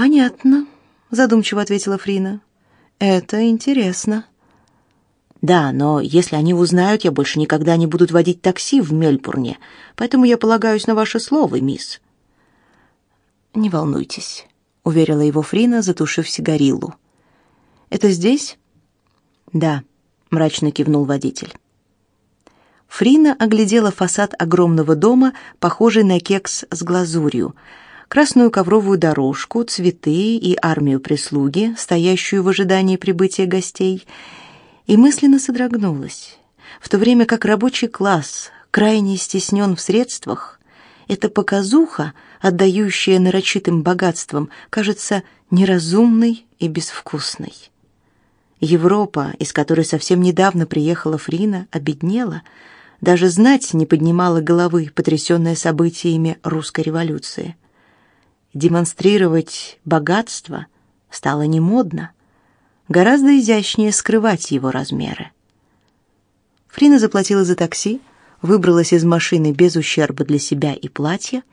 Понятно, задумчиво ответила Фрина. Это интересно. Да, но если они узнают, я больше никогда не буду водить такси в Мельбурне, поэтому я полагаюсь на ваше слово, мисс. Не волнуйтесь, уверила его Фрина, затушив сигарилу. Это здесь? Да, мрачно кивнул водитель. Фрина оглядела фасад огромного дома, похожий на кекс с глазурью, красную ковровую дорожку, цветы и армию прислуги, стоящую в ожидании прибытия гостей, и мысленно содрогнулась. В то время как рабочий класс крайне стеснен в средствах, эта показуха, отдающая нарочитым богатством, кажется неразумной и безвкусной. Европа, из которой совсем недавно приехала Фрина, обеднела, даже знать не поднимала головы, потрясенная событиями русской революции. Демонстрировать богатство стало немодно гораздо изящнее скрывать его размеры. Фрина заплатила за такси, выбралась из машины без ущерба для себя и платья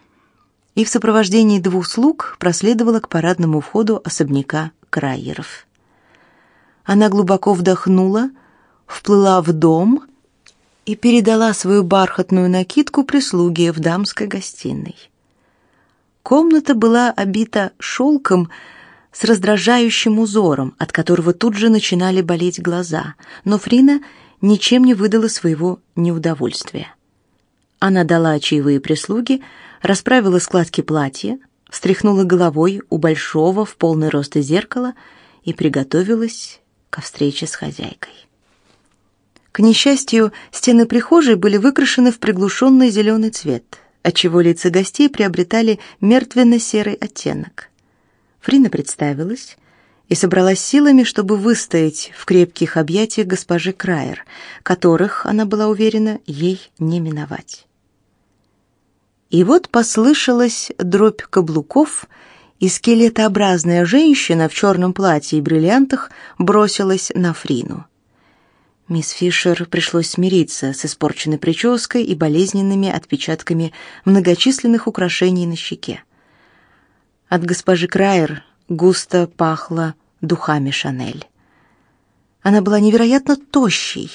и в сопровождении двух слуг проследовала к парадному входу особняка Крайеров. Она глубоко вдохнула, вплыла в дом и передала свою бархатную накидку прислуге в дамской гостиной. Комната была обита шелком, с раздражающим узором, от которого тут же начинали болеть глаза, но Фрина ничем не выдала своего неудовольствия. Она дала чаевые прислуги, расправила складки платья, встряхнула головой у большого в полный рост зеркала и приготовилась ко встрече с хозяйкой. К несчастью, стены прихожей были выкрашены в приглушенный зеленый цвет, отчего лица гостей приобретали мертвенно-серый оттенок. Фрина представилась и собралась силами, чтобы выстоять в крепких объятиях госпожи Крайер, которых, она была уверена, ей не миновать. И вот послышалась дробь каблуков, и скелетообразная женщина в черном платье и бриллиантах бросилась на Фрину. Мисс Фишер пришлось смириться с испорченной прической и болезненными отпечатками многочисленных украшений на щеке. От госпожи Крайер густо пахло духами Шанель. Она была невероятно тощей,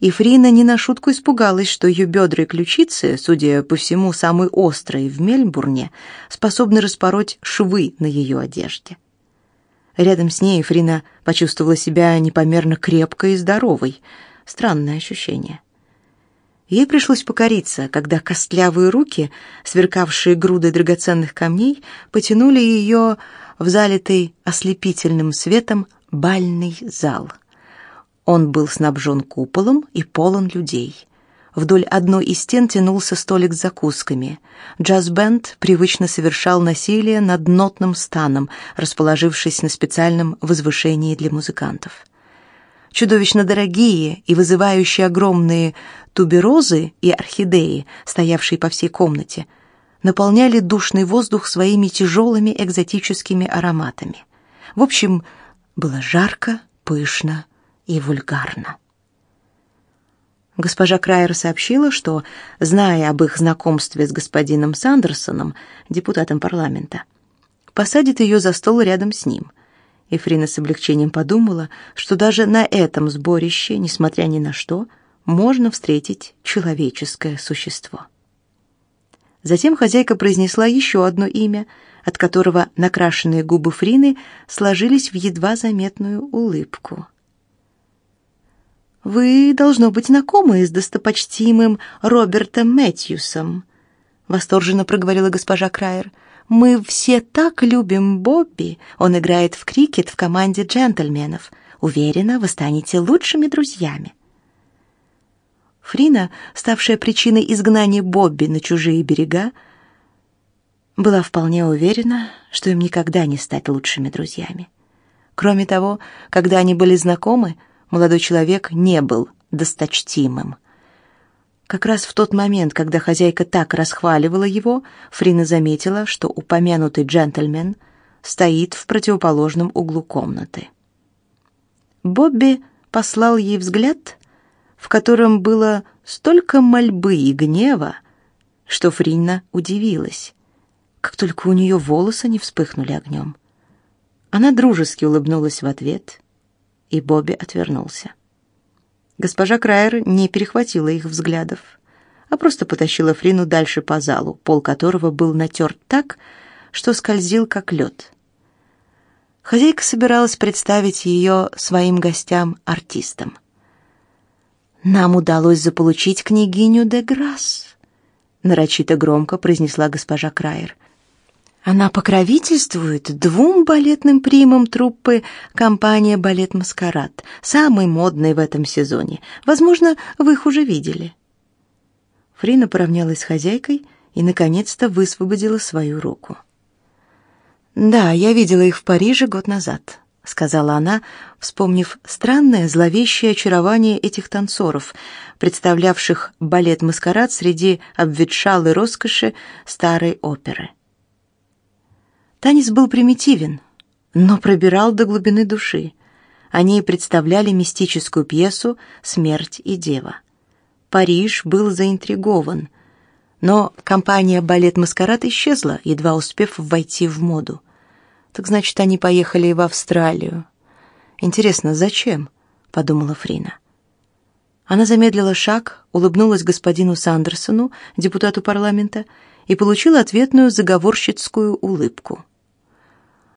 и Фрина не на шутку испугалась, что ее бедра и ключицы, судя по всему, самые острые в Мельбурне, способны распороть швы на ее одежде. Рядом с ней Фрина почувствовала себя непомерно крепкой и здоровой. Странное ощущение. Ей пришлось покориться, когда костлявые руки, сверкавшие грудой драгоценных камней, потянули ее в залитый ослепительным светом бальный зал. Он был снабжен куполом и полон людей. Вдоль одной из стен тянулся столик с закусками. Джаз-бенд привычно совершал насилие над нотным станом, расположившись на специальном возвышении для музыкантов чудовищно дорогие и вызывающие огромные туберозы и орхидеи, стоявшие по всей комнате, наполняли душный воздух своими тяжелыми экзотическими ароматами. В общем, было жарко, пышно и вульгарно. Госпожа Крайер сообщила, что, зная об их знакомстве с господином Сандерсоном, депутатом парламента, посадит ее за стол рядом с ним – и Фрина с облегчением подумала, что даже на этом сборище, несмотря ни на что, можно встретить человеческое существо. Затем хозяйка произнесла еще одно имя, от которого накрашенные губы Фрины сложились в едва заметную улыбку. «Вы, должно быть, знакомы с достопочтимым Робертом Мэтьюсом», — восторженно проговорила госпожа Крайер. Мы все так любим Бобби. Он играет в крикет в команде джентльменов. Уверена, вы станете лучшими друзьями. Фрина, ставшая причиной изгнания Бобби на чужие берега, была вполне уверена, что им никогда не стать лучшими друзьями. Кроме того, когда они были знакомы, молодой человек не был досточтимым. Как раз в тот момент, когда хозяйка так расхваливала его, Фрина заметила, что упомянутый джентльмен стоит в противоположном углу комнаты. Бобби послал ей взгляд, в котором было столько мольбы и гнева, что Фрина удивилась, как только у нее волосы не вспыхнули огнем. Она дружески улыбнулась в ответ, и Бобби отвернулся. Госпожа Крайер не перехватила их взглядов, а просто потащила Фрину дальше по залу, пол которого был натерт так, что скользил как лед. Хозяйка собиралась представить ее своим гостям-артистам. «Нам удалось заполучить княгиню де Грасс», — нарочито громко произнесла госпожа Крайер. Она покровительствует двум балетным примам труппы компания «Балет Маскарад», самой модной в этом сезоне. Возможно, вы их уже видели. Фрина поравнялась с хозяйкой и, наконец-то, высвободила свою руку. «Да, я видела их в Париже год назад», — сказала она, вспомнив странное зловещее очарование этих танцоров, представлявших балет-маскарад среди обветшалой роскоши старой оперы. Танец был примитивен, но пробирал до глубины души. Они представляли мистическую пьесу «Смерть и дева». Париж был заинтригован, но компания «Балет-маскарад» исчезла, едва успев войти в моду. Так значит, они поехали в Австралию. Интересно, зачем? подумала Фрина. Она замедлила шаг, улыбнулась господину Сандерсону, депутату парламента, и получила ответную заговорщицкую улыбку.